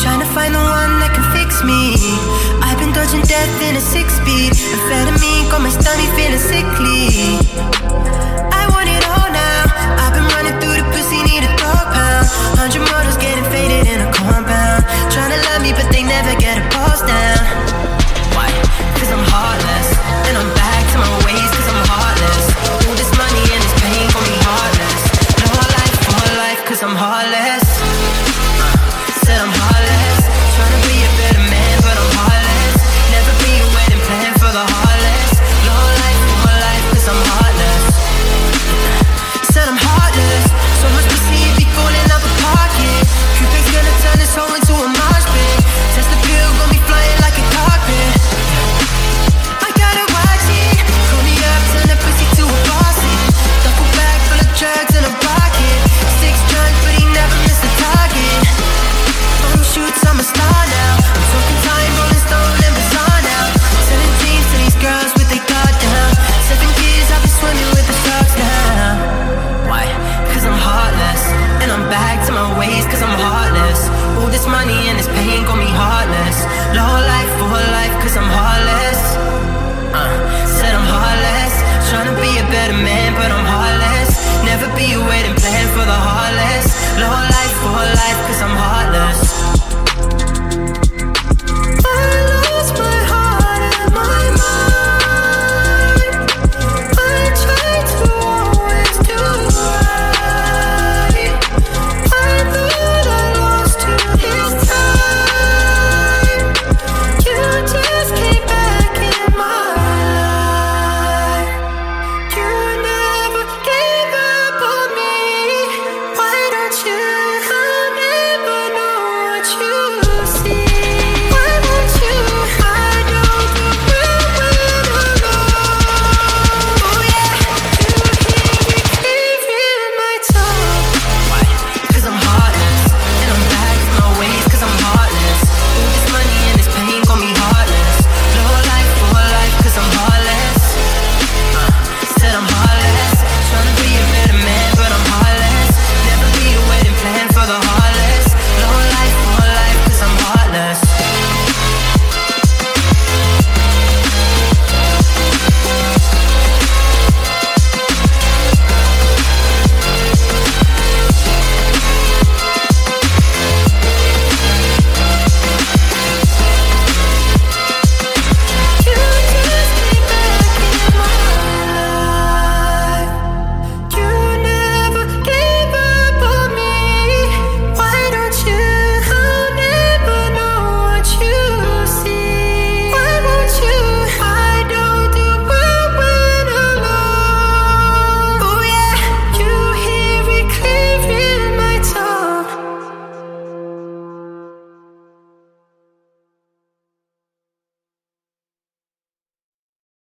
Trying to find the one that can fix me. I've been dodging death in a six speed basically. I want it all now. I've been running through the pussy, need a dog pound. Hundred models getting faded in a compound. Trying to love me, but they never get a pause down. Why? i I'm heartless. And I'm back to my ways, i I'm heartless. All this money and this pain for me heartless. No, I like for life, i I'm heartless.